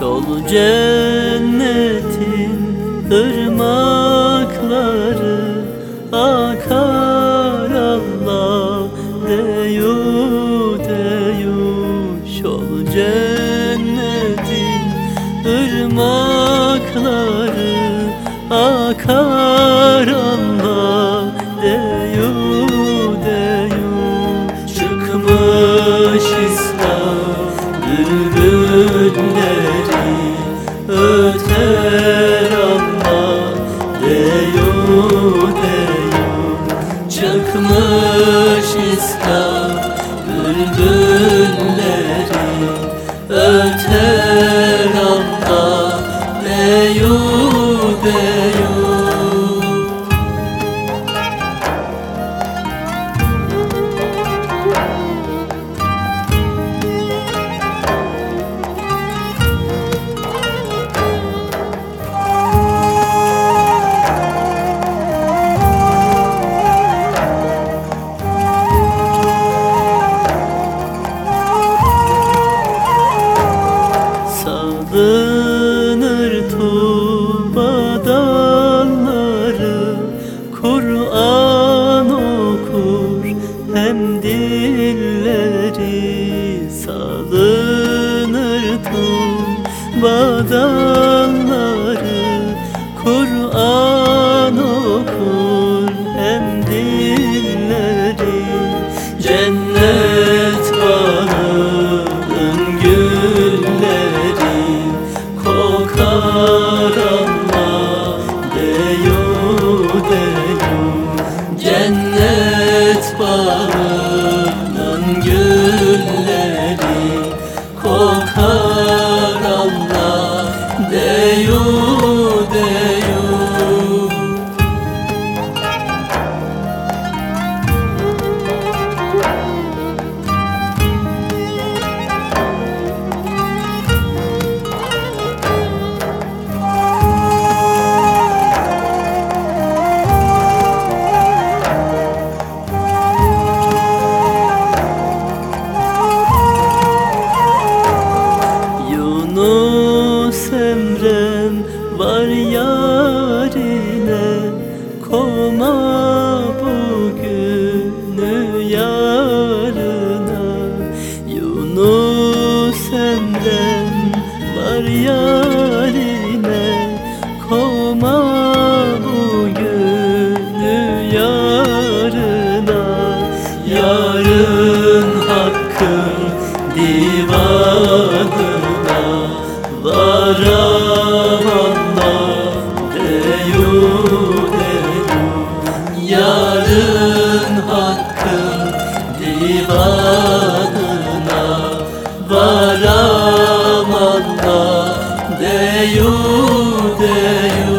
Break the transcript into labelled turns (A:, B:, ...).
A: Çol cennetin ırmakları akar Allah deyu deyu. Çol cennetin ırmakları akar Allah. Çıkmış İslam bülbülleri Öter hem dilleri Salınır dalları Kur'an okur. Hem dilleri Cennet bağının gülleri kokar Allah deyu deyu benden Var yarime kovma bugünü yarına. Yarın hakkın divanına Varamanla deyut edu Yarın hakkın divanına Varamanla Allah deyu deyu.